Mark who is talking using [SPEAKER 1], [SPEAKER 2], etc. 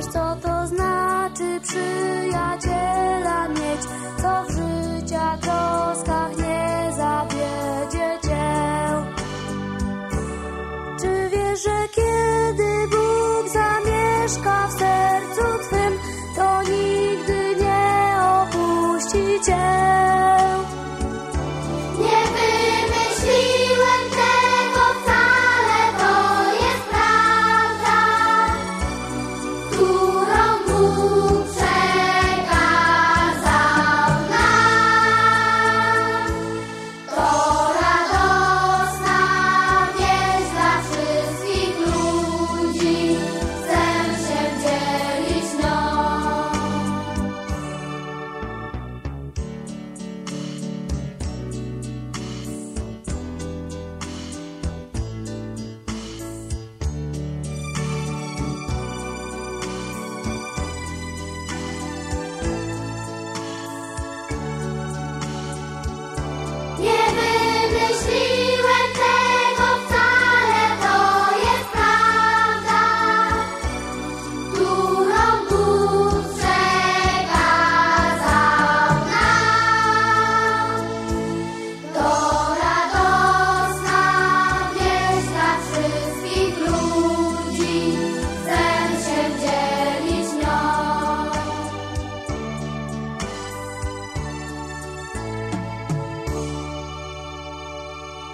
[SPEAKER 1] سوز نچ سو
[SPEAKER 2] روا
[SPEAKER 1] تو